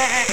Yeah.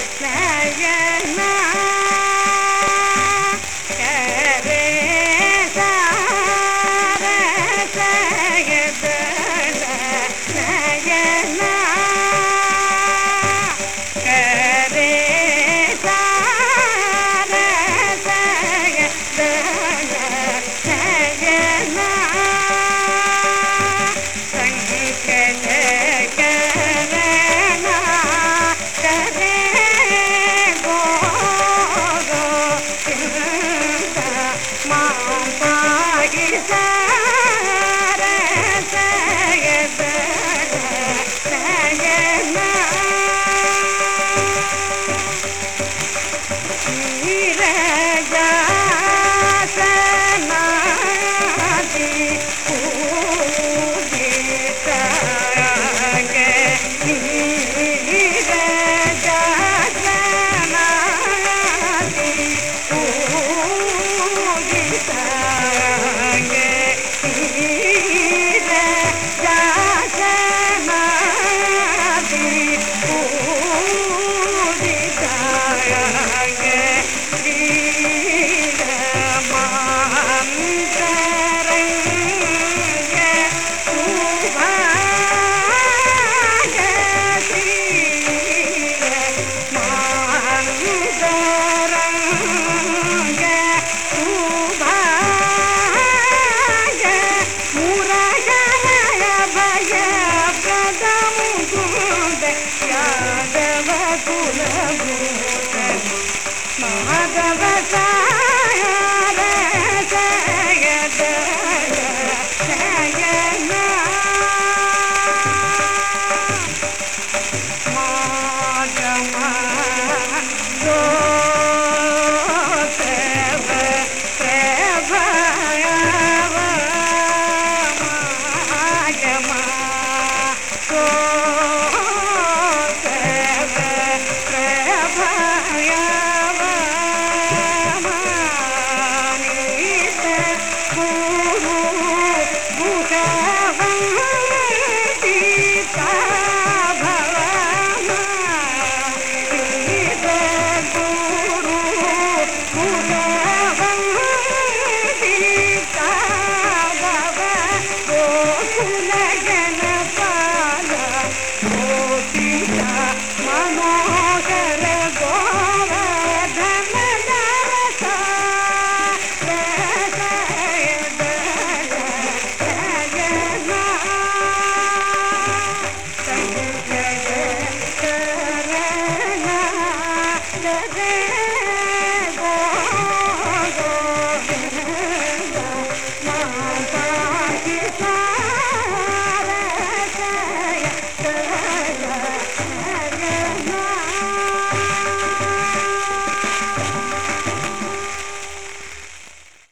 அழகிய महादेव कुल महादेव गोविंद माता की